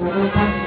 Gracias.